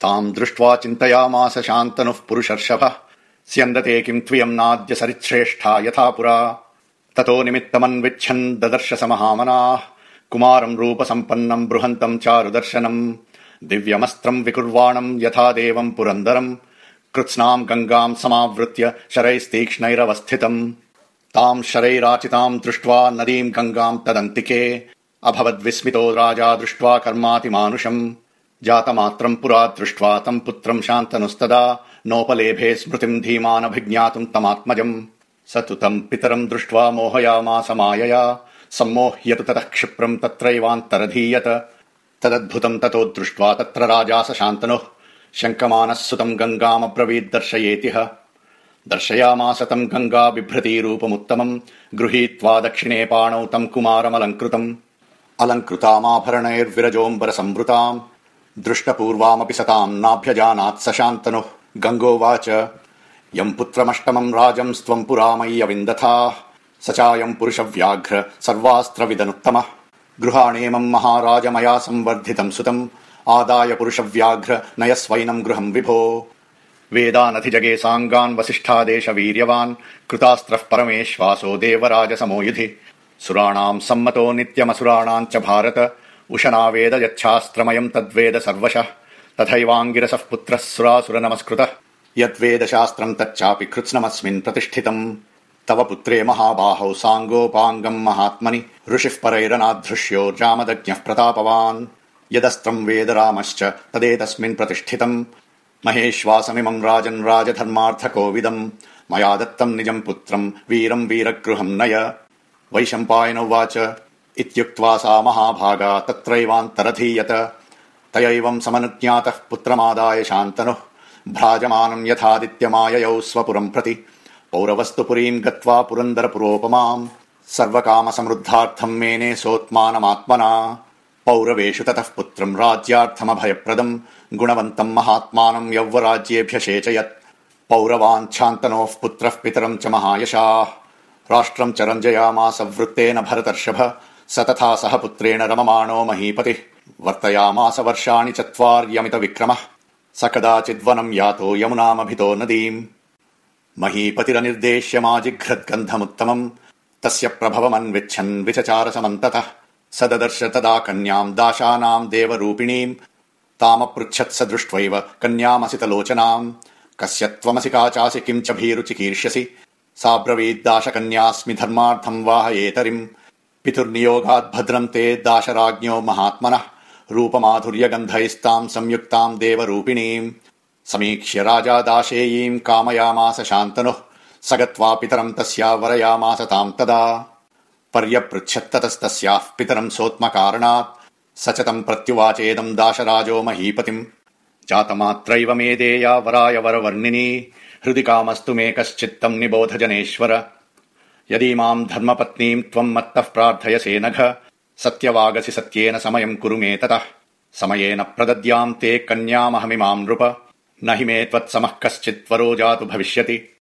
ताम् दृष्ट्वा चिन्तयामास शान्तनुः पुरुषर्षभः। स्यन्दते किम् त्वयम् नाद्य सरिच्छ्रेष्ठा यथा पुरा। ततो निमित्तमन्विच्छन् ददर्श स महामनाः कुमारम् रूपसम्पन्नम् बृहन्तम् चारुदर्शनम्। दिव्यमस्त्रम् विकुर्वाणम् यथा देवम् पुरन्दरम्। कृत्स्नाम् गङ्गाम् समावृत्य शरैस्तीक्ष्णैरवस्थितम्। ताम् शरैराचिताम् दृष्ट्वा नदीम् गङ्गाम् तदन्तिके। अभवद्विस्मितो राजा दृष्ट्वा कर्मातिमानुषम् जातमात्रम् पुरा दृष्ट्वा तम् पुत्रम् शान्तनुस्तदा नोपलेभे स्मृतिम् धीमानभिज्ञातुम् तमात्मजम्। स तु तम् पितरम् दृष्ट्वा मोहयामास मायया सम्मोह्यतु ततः क्षिप्रम् तत्रैवान्तरधीयत। तदद्भुतम् ततो दृष्ट्वा तत्र राजा स शान्तनुः। शङ्कमानः सुतम् गङ्गामब्रवीद्दर्शयेतिह दर्शयामास तम् गङ्गा बिभ्रतीरूपमुत्तमम् गृहीत्वा दक्षिणे पाणौ तम् कुमारमलङ्कृतम्। अलङ्कृतामाभरणैर्विरजोऽम्बर संवृताम् दृष्टपूर्वामपि सताम् नाभ्यजानात् स शान्तनुः गङ्गोवाच। यम् पुत्रमष्टमम् राजम् स्त्वम् पुरा मय्यविन्दथाः स चायम् पुरुषव्याघ्र सर्वास्त्रविदनुत्तमः। गृहाणेमम् महाराज मया संवर्धितम् सुतम्। आदाय पुरुषव्याघ्र नयस्वैनम् गृहम् विभो। वेदानधिजगे साङ्गान् वसिष्ठादेश वीर्यवान् कृतास्त्रः परमेश्वासो देवराज समो युधि। सुराणाम् सम्मतो नित्यमसुराणाम् च भारत उशना वेद यच्छास्त्रमयम् तद्वेद सर्वशः तथैवाङ्गिरसः पुत्रः सुरासुर नमस्कृतः यद्वेद शास्त्रम् तच्चापि कृत्स्नमस्मिन् प्रतिष्ठितम्। तव पुत्रे महाबाहौ साङ्गोपाङ्गम् महात्मनि ऋषिः परैरनाधृष्यो जामदज्ञः प्रतापवान्। यदस्त्रम् वेद रामश्च तदेतस्मिन् प्रतिष्ठितम्। महेश्वासमिमम् राजन् राजधर्मार्थकोविदम्। मया दत्तम् निजम् पुत्रम् वीरम् वीरगृहम् नय। वैशम्पायनोवाच इत्युक्त्वा सा महाभागा तत्रैवान्तरधीयत। तयैवम् समनुज्ञातः पुत्रमादाय शान्तनुः भ्राजमानम् यथादित्यमाययौ स्वपुरम् प्रति। पौरवस्तु पुरीम् गत्वा पुरन्दरपुरोपमाम्। सर्वकामसमृद्धार्थम् मेने सोत्मानमात्मना। पौरवेषु ततः पुत्रम् राज्यार्थमभयप्रदम्। गुणवन्तम् महात्मानम् यौवराज्येभ्यषेचयत् पौरवाञ्छान्तनोः पुत्रः पितरम् च महायशाः। राष्ट्रम् च रञ्जयामास वृत्तेन भरतर्षभ स तथा सह पुत्रेण रममाणो महीपतिः। वर्तयामास वर्षाणि चत्वार्यमित विक्रमः स कदाचिद्वनम् यातो यमुनामभितो नदीम्। महीपतिरनिर्देश्यमाजिघ्रद्गन्धमुत्तमम् तस्य प्रभवमन्विच्छन् विचचार समन्ततः ददर्श तदा कन्याम् दाशानाम् देवरूपिणीम्। तामपृच्छत् स दृष्ट्वैव कन्यामसितलोचनाम्। कस्य त्वमसि का चासि किम् च भीरुचिकीर्ष्यसि सा ब्रवीद्दाशकन्यास्मि धर्मार्थम् वाहयेतरिम् पितुर्नियोगात् भद्रम् ते दाशराज्ञो महात्मनः रूपमाधुर्यगन्धैस्ताम् संयुक्ताम् देवरूपिणीम् समीक्ष्य राजा दाशेयीम् कामयामास शान्तनुः स गत्वा पितरम् तस्या वरयामास ताम् तदा। पर्यपृच्छत्ततस्तस्याः पितरम् सोत्मकारणात् स च तम् प्रत्युवाचेदम् दाशराजो महीपतिम्। जातमात्रैव मे देया वराय वरवर्णिनी हृदि कामस्तु मे कश्चित्तम् निबोध जनेश्वर यदीमाम् धर्मपत्नीम् त्वम् मत्तः प्रार्थयसे नघ सत्यवागसि सत्येन समयम् कुरु मे ततः। समयेन प्रदद्याम् ते कन्यामहमिमाम् नृप। न हि मे त्वत्समः कश्चित् वरो जातु भविष्यति